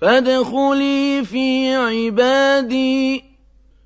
فادخلي في عبادي.